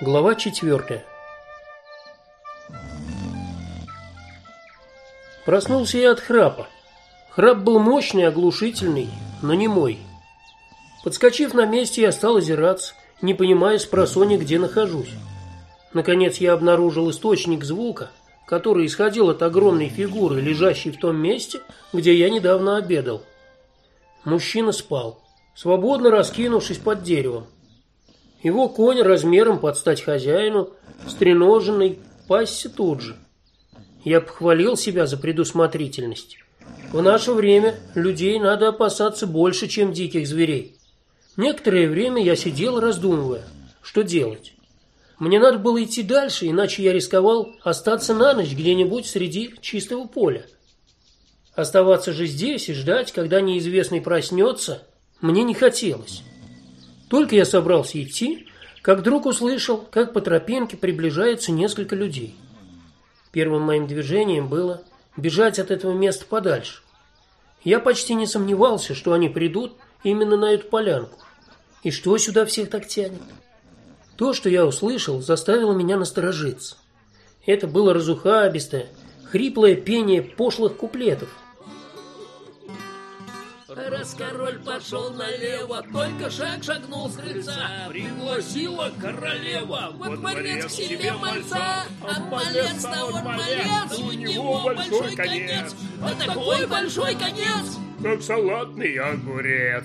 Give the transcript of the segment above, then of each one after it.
Глава четвертая. Проснулся я от храпа. Храп был мощный, оглушительный, но не мой. Подскочив на месте, я стал озираться, не понимая с где нахожусь. Наконец я обнаружил источник звука, который исходил от огромной фигуры, лежащей в том месте, где я недавно обедал. Мужчина спал, свободно раскинувшись под деревом. Его конь размером под стать хозяину, стреноженный, пасся тут же. Я похвалил себя за предусмотрительность. В наше время людей надо опасаться больше, чем диких зверей. Некоторое время я сидел, раздумывая, что делать. Мне надо было идти дальше, иначе я рисковал остаться на ночь где-нибудь среди чистого поля. Оставаться же здесь и ждать, когда неизвестный проснется, мне не хотелось. Только я собрался идти, как вдруг услышал, как по тропинке приближается несколько людей. Первым моим движением было бежать от этого места подальше. Я почти не сомневался, что они придут именно на эту полянку. И что сюда всех так тянет? То, что я услышал, заставило меня насторожиться. Это было разухабистое, хриплое пение пошлых куплетов. Раз король пошел налево, только шаг шагнул с крыльца, пригласила королева во дворец к себе мальца. А малец, а он малец, у него большой конец, а такой большой конец, как салатный огурец.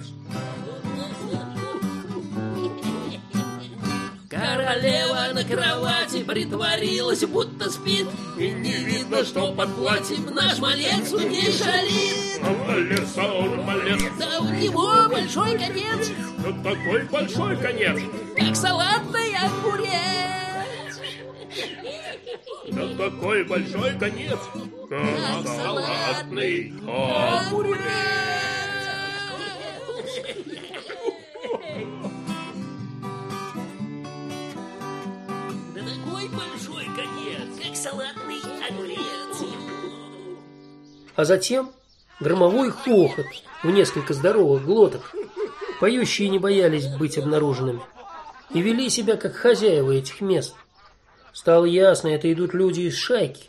Королева на кровати притворилась, будто спит, и не видно, что под платьем наш малец у ней шалит. А малец, а он малец, Да у него большой конец, да такой большой конец, как салатный огурец. да такой большой конец, как салатный огурец. Такой большой конец, как салатный огурец. А затем громовой хохот в несколько здоровых глоток. Поющие не боялись быть обнаруженными и вели себя как хозяева этих мест. Стало ясно, это идут люди из шайки.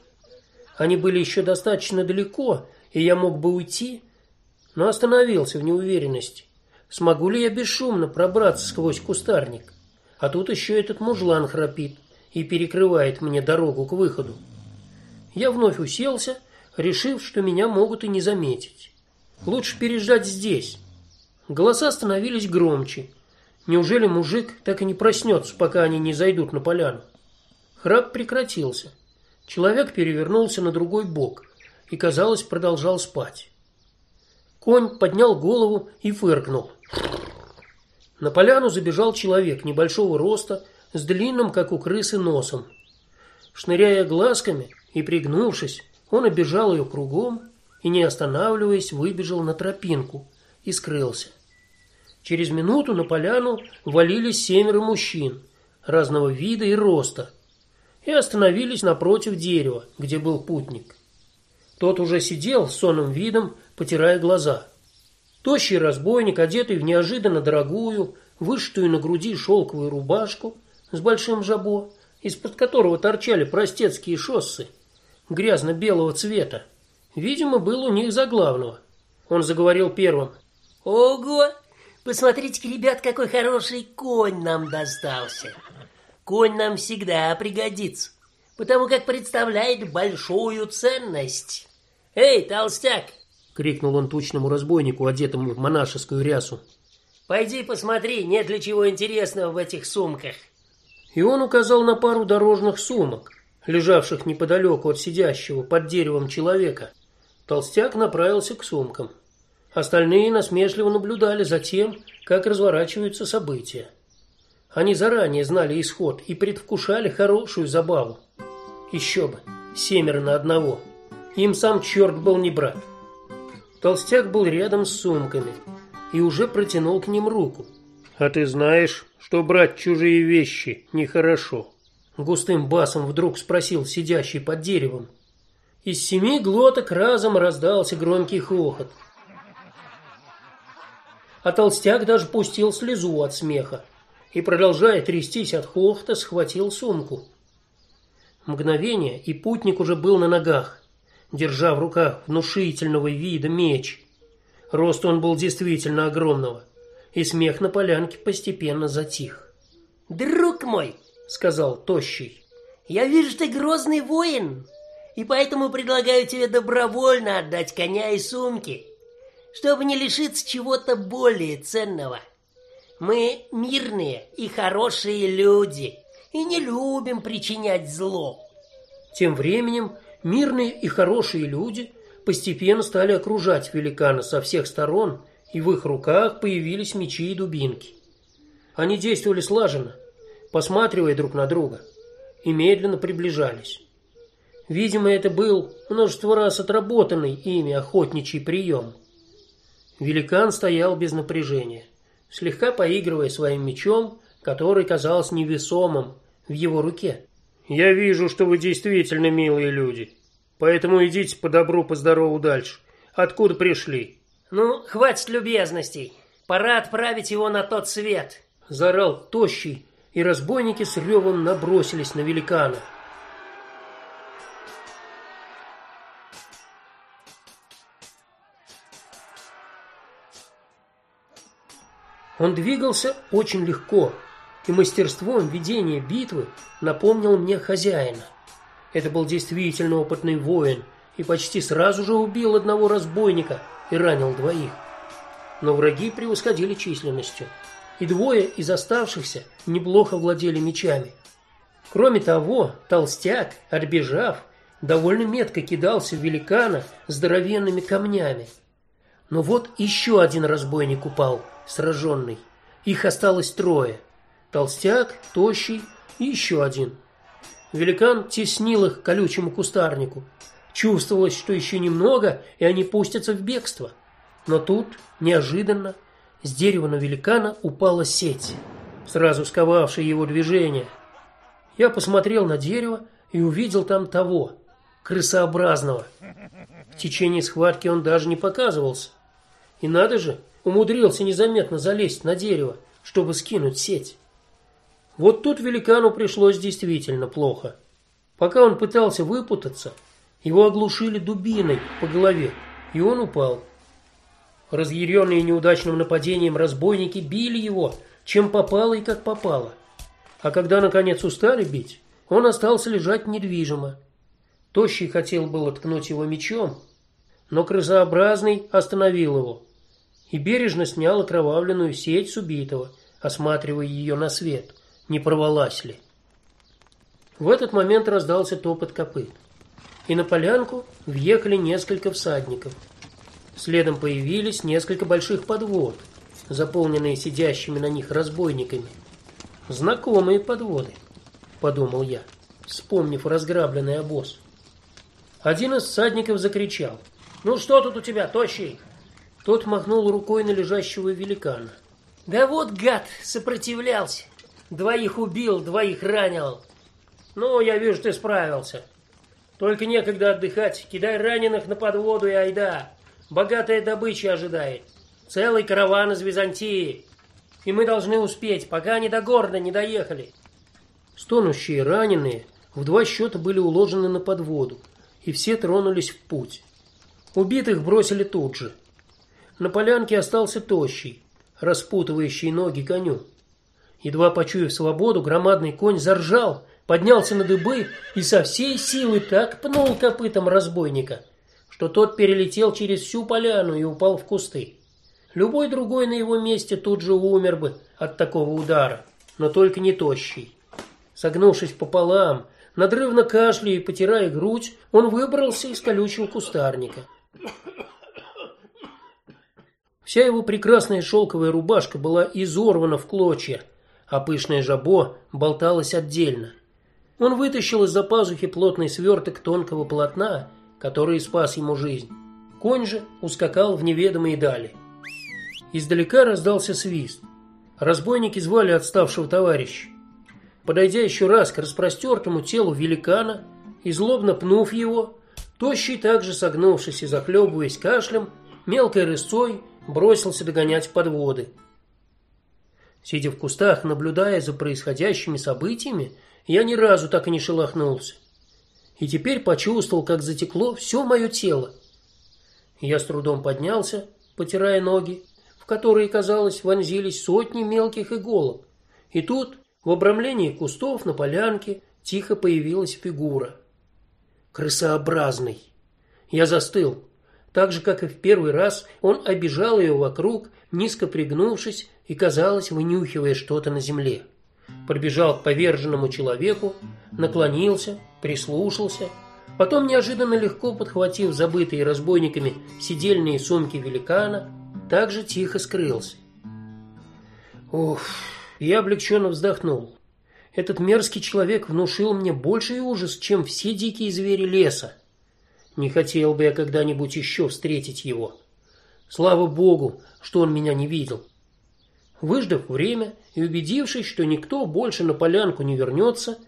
Они были еще достаточно далеко, и я мог бы уйти, но остановился в неуверенности. Смогу ли я бесшумно пробраться сквозь кустарник? А тут еще этот мужлан храпит и перекрывает мне дорогу к выходу. Я вновь уселся, решив, что меня могут и не заметить. Лучше переждать здесь. Голоса становились громче. Неужели мужик так и не проснется, пока они не зайдут на поляну? Храп прекратился. Человек перевернулся на другой бок и, казалось, продолжал спать. Конь поднял голову и фыркнул. На поляну забежал человек небольшого роста, с длинным, как у крысы, носом. Шныряя глазками и пригнувшись, он обежал ее кругом и, не останавливаясь, выбежал на тропинку и скрылся. Через минуту на поляну валились семеро мужчин разного вида и роста и остановились напротив дерева, где был путник. Тот уже сидел с сонным видом, потирая глаза. Тощий разбойник, одетый в неожиданно дорогую, вышитую на груди шелковую рубашку с большим жабо, из-под которого торчали простецкие шоссы, грязно-белого цвета, видимо, был у них за главного. Он заговорил первым. Ого! Посмотрите-ка, ребят, какой хороший конь нам достался. Конь нам всегда пригодится, потому как представляет большую ценность. Эй, толстяк, крикнул он тучному разбойнику, одетому в монашескую рясу. пойди посмотри, нет ли чего интересного в этих сумках. И он указал на пару дорожных сумок, лежавших неподалеку от сидящего под деревом человека. Толстяк направился к сумкам. Остальные насмешливо наблюдали за тем, как разворачиваются события. Они заранее знали исход и предвкушали хорошую забаву. Еще бы, семеро на одного. Им сам черт был не брат. Толстяк был рядом с сумками и уже протянул к ним руку. А ты знаешь, что брать чужие вещи нехорошо? Густым басом вдруг спросил сидящий под деревом. Из семи глоток разом раздался громкий хохот. А толстяк даже пустил слезу от смеха. и продолжая трястись от хохота, схватил сумку. Мгновение, и путник уже был на ногах, держа в руках внушительного вида меч. Рост он был действительно огромного, и смех на полянке постепенно затих. "Друг мой", сказал тощий. "Я вижу, ты грозный воин, и поэтому предлагаю тебе добровольно отдать коня и сумки, чтобы не лишиться чего-то более ценного. Мы мирные и хорошие люди и не любим причинять зло. Тем временем мирные и хорошие люди постепенно стали окружать великана со всех сторон, и в их руках появились мечи и дубинки. Они действовали слаженно, посматривая друг на друга, и медленно приближались. Видимо, это был множество раз отработанный ими охотничий прием. Великан стоял без напряжения, слегка поигрывая своим мечом, который казался невесомым в его руке. Я вижу, что вы действительно милые люди. Поэтому идите по добру, по здорову дальше. Откуда пришли? Ну, хватит любезностей. Пора отправить его на тот свет, зарал тощий, и разбойники с ревом набросились на великана. Он двигался очень легко, и мастерством ведения битвы напомнил мне хозяина. Это был действительно опытный воин и почти сразу же убил одного разбойника и ранил двоих. Но враги превосходили численностью, и двое из оставшихся неплохо владели мечами. Кроме того, толстяк, отбежав, довольно метко кидался в великана здоровенными камнями. Но вот еще один разбойник упал, сраженный. Их осталось трое толстяк, тощий и еще один. Великан теснил их колючему кустарнику. Чувствовалось, что еще немного, и они пустятся в бегство. Но тут неожиданно с дерева на великана упала сеть, сразу сковавшая его движение. Я посмотрел на дерево и увидел там того, крысообразного. В течение схватки он даже не показывался. И надо же, умудрился незаметно залезть на дерево, чтобы скинуть сеть. Вот тут великану пришлось действительно плохо. Пока он пытался выпутаться, его оглушили дубиной по голове, и он упал. Разъяренные неудачным нападением разбойники били его, чем попало и как попало. А когда наконец устали бить, он остался лежать недвижимо. Тощий хотел было ткнуть его мечом, но крысообразный остановил его и бережно снял окровавленную сеть с убитого, осматривая ее на свет не порвалась ли. В этот момент раздался топот копыт, и на полянку въехали несколько всадников. Следом появились несколько больших подвод, заполненные сидящими на них разбойниками. Знакомые подводы, подумал я, вспомнив разграбленный обоз. Один из всадников закричал: "Ну что тут у тебя, тощий?" Тот махнул рукой на лежащего великана. "Да вот гад, сопротивлялся. Двоих убил, двоих ранил. Ну, я вижу, ты справился. Только некогда отдыхать. Кидай раненых на подводу и айда. Богатая добыча ожидает. Целый караван из Византии. И мы должны успеть, пока они до города не доехали. Стонущие раненые в два счета были уложены на подводу, и все тронулись в путь. Убитых бросили тут же. На полянке остался тощий, распутывающий ноги коню. Едва почуяв свободу, громадный конь заржал, поднялся на дыбы и со всей силы так пнул копытом разбойника, что тот перелетел через всю поляну и упал в кусты. Любой другой на его месте тут же умер бы от такого удара, но только не тощий. Согнувшись пополам, надрывно кашляя и потирая грудь, он выбрался из колючего кустарника. Вся его прекрасная шелковая рубашка была изорвана в клочья, а пышное жабо болталось отдельно. Он вытащил из-за пазухи плотный сверток тонкого полотна, который спас ему жизнь. Конь же ускакал в неведомые дали. Издалека раздался свист. Разбойники звали отставшего товарища. Подойдя еще раз к распростертому телу великана и злобно пнув его, тощий также согнувшись и захлебываясь кашлем, мелкой рысцой бросился догонять подводы. Сидя в кустах, наблюдая за происходящими событиями, я ни разу так и не шелохнулся. И теперь почувствовал, как затекло все мое тело. Я с трудом поднялся, потирая ноги, в которые, казалось, вонзились сотни мелких иголок. И тут, в обрамлении кустов на полянке, тихо появилась фигура. Крысообразный. Я застыл. Так же, как и в первый раз, он обежал ее вокруг, низко пригнувшись и, казалось, вынюхивая что-то на земле. Пробежал к поверженному человеку, наклонился, прислушался, потом неожиданно легко подхватив забытые разбойниками сидельные сумки великана, также тихо скрылся. Ух, я облегченно вздохнул. Этот мерзкий человек внушил мне больший ужас, чем все дикие звери леса. Не хотел бы я когда-нибудь еще встретить его. Слава богу, что он меня не видел. Выждав время и убедившись, что никто больше на полянку не вернется,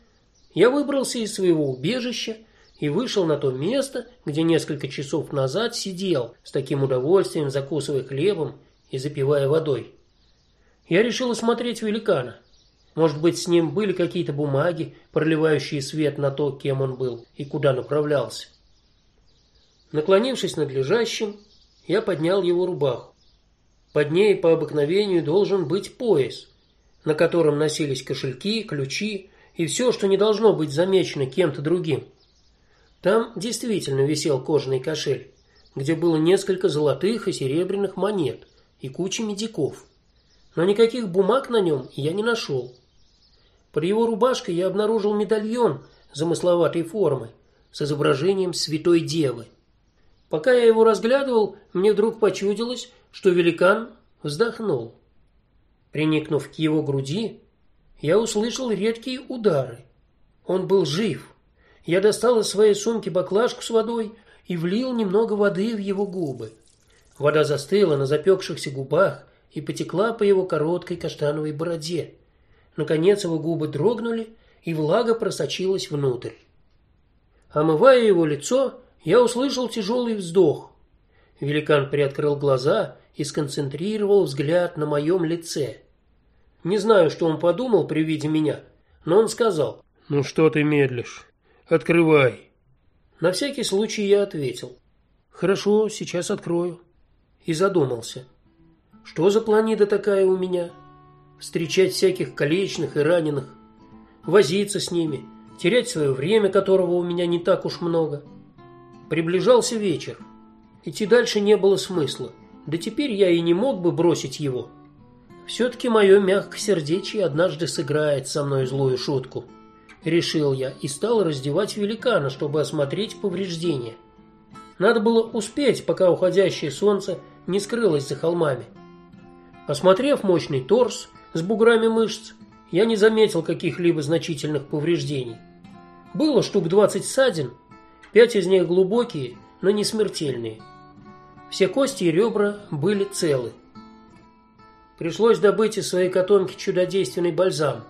я выбрался из своего убежища и вышел на то место, где несколько часов назад сидел, с таким удовольствием закусывая хлебом и запивая водой. Я решил осмотреть великана. Может быть, с ним были какие-то бумаги, проливающие свет на то, кем он был и куда направлялся. Наклонившись над лежащим, я поднял его рубаху. Под ней по обыкновению должен быть пояс, на котором носились кошельки, ключи и все, что не должно быть замечено кем-то другим. Там действительно висел кожаный кошель, где было несколько золотых и серебряных монет и куча медиков. Но никаких бумаг на нем я не нашел. Под его рубашкой я обнаружил медальон замысловатой формы с изображением Святой Девы. Пока я его разглядывал, мне вдруг почудилось, что великан вздохнул. Приникнув к его груди, я услышал редкие удары. Он был жив. Я достал из своей сумки баклажку с водой и влил немного воды в его губы. Вода застыла на запекшихся губах и потекла по его короткой каштановой бороде. Наконец его губы дрогнули, и влага просочилась внутрь. Омывая его лицо, я услышал тяжелый вздох. Великан приоткрыл глаза и сконцентрировал взгляд на моем лице. Не знаю, что он подумал при виде меня, но он сказал: "Ну что ты медлишь? Открывай". На всякий случай я ответил: "Хорошо, сейчас открою". И задумался: что за планета такая у меня? Встречать всяких калечных и раненых, возиться с ними, терять свое время, которого у меня не так уж много. Приближался вечер. Идти дальше не было смысла. Да теперь я и не мог бы бросить его. все таки мое мягкосердечие однажды сыграет со мной злую шутку, решил я и стал раздевать великана, чтобы осмотреть повреждения. Надо было успеть, пока уходящее солнце не скрылось за холмами. Осмотрев мощный торс с буграми мышц, я не заметил каких-либо значительных повреждений. Было штук двадцать ссадин, Пять из них глубокие, но не смертельные. Все кости и ребра были целы. Пришлось добыть из своей котомки чудодейственный бальзам,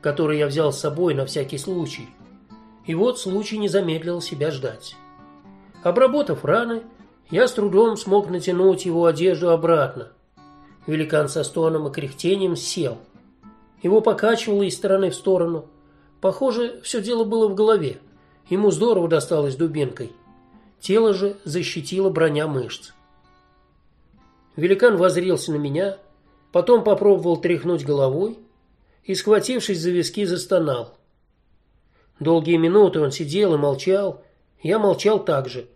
который я взял с собой на всякий случай. И вот случай не замедлил себя ждать. Обработав раны, я с трудом смог натянуть его одежду обратно. Великан со стоном и кряхтением сел. Его покачивало из стороны в сторону. Похоже, все дело было в голове. Ему здорово досталось дубинкой. Тело же защитила броня мышц. Великан воззрился на меня, потом попробовал тряхнуть головой и, схватившись за виски, застонал. Долгие минуты он сидел и молчал. Я молчал также.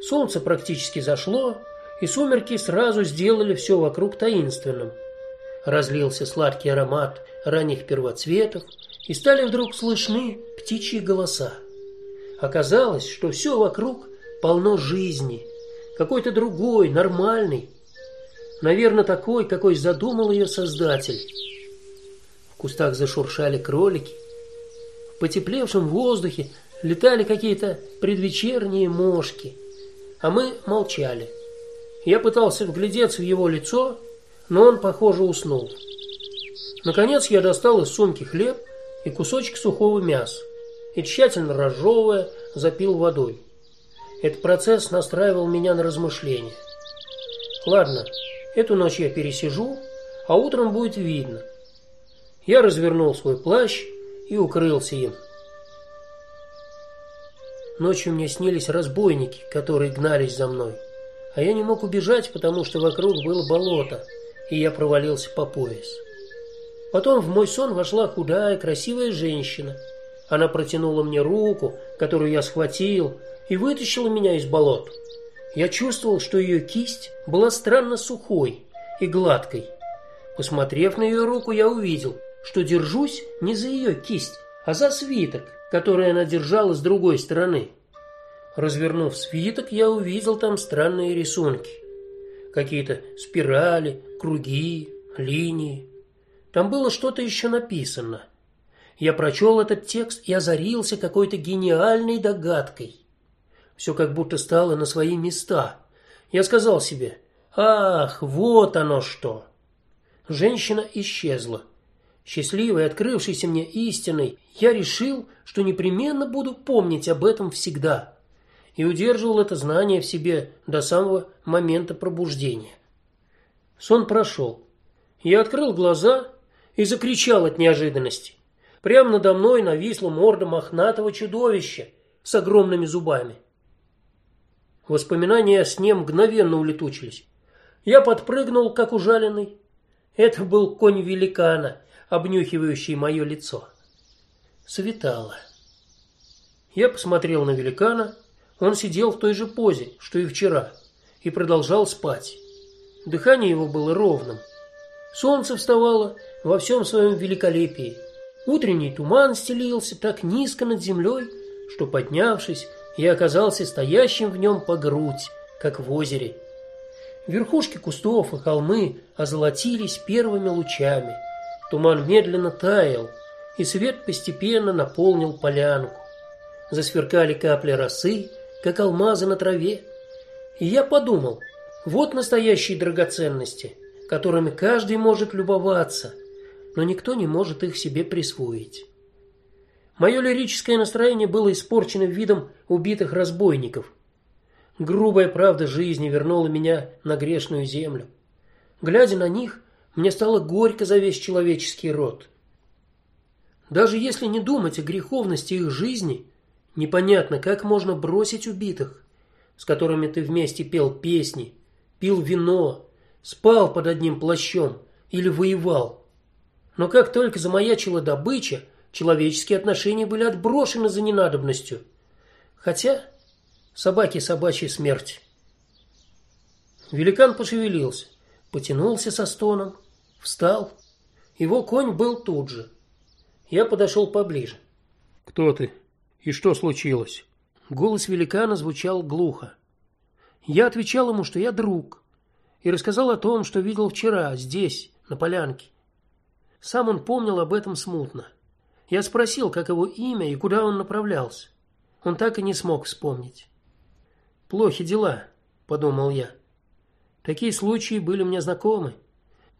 Солнце практически зашло, и сумерки сразу сделали все вокруг таинственным. Разлился сладкий аромат ранних первоцветов, и стали вдруг слышны птичьи голоса. Оказалось, что все вокруг полно жизни, какой-то другой, нормальный, наверное, такой, какой задумал ее создатель. В кустах зашуршали кролики, в потеплевшем воздухе летали какие-то предвечерние мошки а мы молчали. Я пытался вглядеться в его лицо, но он, похоже, уснул. Наконец я достал из сумки хлеб и кусочек сухого мяса, и тщательно разжевывая, запил водой. Этот процесс настраивал меня на размышления. Ладно, эту ночь я пересижу, а утром будет видно. Я развернул свой плащ и укрылся им. Ночью мне снились разбойники, которые гнались за мной, а я не мог убежать, потому что вокруг было болото, и я провалился по пояс. Потом в мой сон вошла худая, красивая женщина. Она протянула мне руку, которую я схватил, и вытащила меня из болот. Я чувствовал, что ее кисть была странно сухой и гладкой. Посмотрев на ее руку, я увидел, что держусь не за ее кисть, а за свиток, который она держала с другой стороны. Развернув свиток, я увидел там странные рисунки. Какие-то спирали, круги, линии. Там было что-то еще написано. Я прочел этот текст и озарился какой-то гениальной догадкой. Все как будто стало на свои места. Я сказал себе: "Ах, вот оно что". Женщина исчезла. Счастливый, открывшийся мне истиной, я решил, что непременно буду помнить об этом всегда. И удерживал это знание в себе до самого момента пробуждения. Сон прошел. Я открыл глаза и закричал от неожиданности. Прямо надо мной нависла морда мохнатого чудовища с огромными зубами. Воспоминания о сне мгновенно улетучились. Я подпрыгнул, как ужаленный. Это был конь великана, обнюхивающий мое лицо. Светало. Я посмотрел на великана. Он сидел в той же позе, что и вчера, и продолжал спать. Дыхание его было ровным. Солнце вставало во всем своем великолепии. Утренний туман стелился так низко над землей, что поднявшись, я оказался стоящим в нем по грудь, как в озере. Верхушки кустов и холмы озолотились первыми лучами. Туман медленно таял, и свет постепенно наполнил полянку. Засверкали капли росы, как алмазы на траве. И я подумал: вот настоящие драгоценности, которыми каждый может любоваться, но никто не может их себе присвоить. Мое лирическое настроение было испорчено видом убитых разбойников. Грубая правда жизни вернула меня на грешную землю. Глядя на них, мне стало горько за весь человеческий род. Даже если не думать о греховности их жизни, непонятно, как можно бросить убитых, с которыми ты вместе пел песни, пил вино, спал под одним плащом или воевал. Но как только замаячила добыча, человеческие отношения были отброшены за ненадобностью. Хотя собаки собачья смерть. Великан пошевелился, потянулся со стоном, встал. Его конь был тут же. Я подошел поближе. Кто ты? И что случилось? Голос великана звучал глухо. Я отвечал ему, что я друг, и рассказал о том, что видел вчера здесь, на полянке. Сам он помнил об этом смутно. Я спросил, как его имя и куда он направлялся. Он так и не смог вспомнить. Плохи дела, подумал я. Такие случаи были мне знакомы.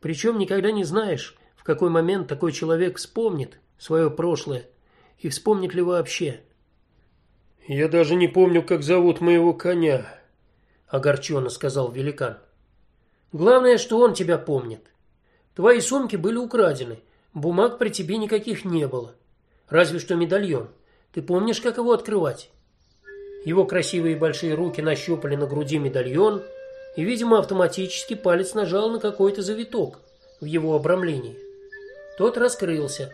Причем никогда не знаешь, в какой момент такой человек вспомнит свое прошлое и вспомнит ли вообще. Я даже не помню, как зовут моего коня, огорченно сказал великан. Главное, что он тебя помнит. Твои сумки были украдены, Бумаг при тебе никаких не было. Разве что медальон. Ты помнишь, как его открывать? Его красивые большие руки нащупали на груди медальон, и, видимо, автоматически палец нажал на какой-то завиток в его обрамлении. Тот раскрылся.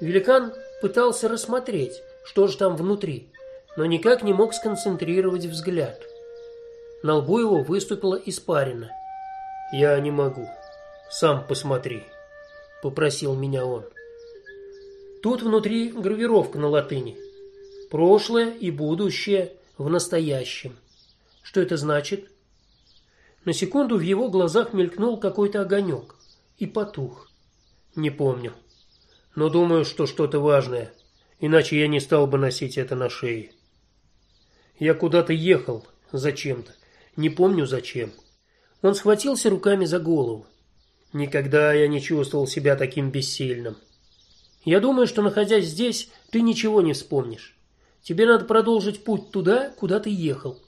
Великан пытался рассмотреть, что же там внутри, но никак не мог сконцентрировать взгляд. На лбу его выступила испарина. Я не могу. Сам посмотри попросил меня он. Тут внутри гравировка на латыни. Прошлое и будущее в настоящем. Что это значит? На секунду в его глазах мелькнул какой-то огонек и потух. Не помню. Но думаю, что что-то важное, иначе я не стал бы носить это на шее. Я куда-то ехал зачем-то, не помню зачем. Он схватился руками за голову. Никогда я не чувствовал себя таким бессильным. Я думаю, что находясь здесь, ты ничего не вспомнишь. Тебе надо продолжить путь туда, куда ты ехал,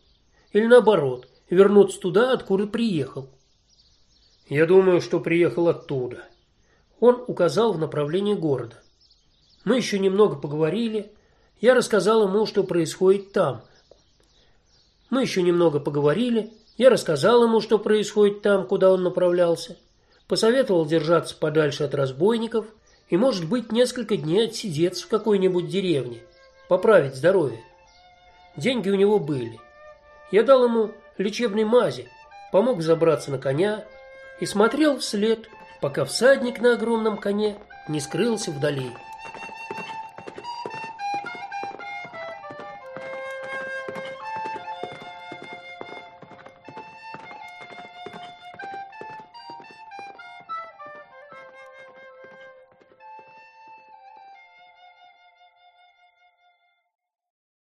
или наоборот, вернуться туда, откуда приехал. Я думаю, что приехал оттуда. Он указал в направлении города. Мы еще немного поговорили. Я рассказал ему, что происходит там. Мы еще немного поговорили. Я рассказал ему, что происходит там, куда он направлялся. Посоветовал держаться подальше от разбойников и, может быть, несколько дней отсидеться в какой-нибудь деревне, поправить здоровье. Деньги у него были. Я дал ему лечебной мази, помог забраться на коня и смотрел вслед, пока всадник на огромном коне не скрылся вдали.